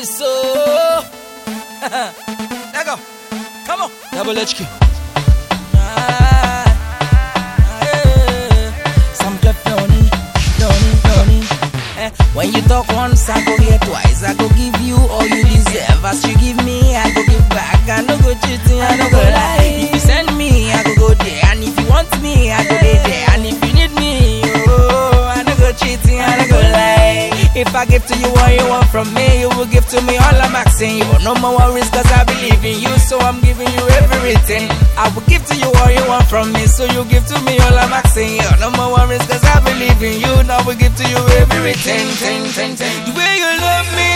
me so. Let go. Come on. Double HQ. When you talk once, I go hear twice. I go give you all you deserve. As you give me, I go give back. I no go cheating, I no go lie. If you send me, I go go there. And if you want me, I go there. there. And if you need me, oh, I no go cheating, I no go lie. If I give to you what you want from me, you will give to me all I'm asking you. No more worries, cause I believe in you, so I'm giving you everything. I will give to you all you want from me, so you give to me all I'm asking you. No more worries, cause I believe in you, now we give to you everything. Ting, ting, ting. The way you love me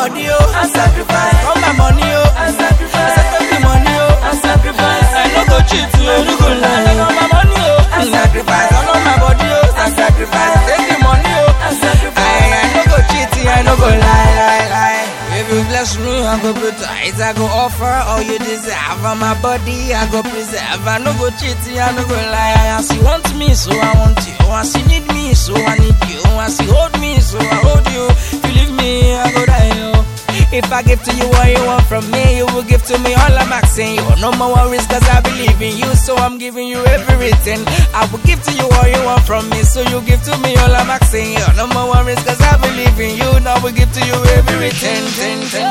body, oh, I sacrifice. On my money, oh, oh, I sacrifice. I take the money, oh, I sacrifice. I no go cheat, you, I no go lie. On my money, oh, I sacrifice. On my body, oh, I sacrifice. Take the money, oh, I sacrifice. I, I no go cheat, I no go lie, lie, lie. If you bless me, I go protect, I go offer all you deserve. On my body, I go preserve. I no go cheat, I no go lie. As you want me, so I want you. As you need me, so I need you. As you hold me, so I hold you. If I give to you what you want from me, you will give to me all I'm asking you. No more worries, cause I believe in you, so I'm giving you everything. I will give to you all you want from me, so you give to me all I'm asking you. No more worries, cause I believe in you, now we give to you everything. Tin, tin, tin.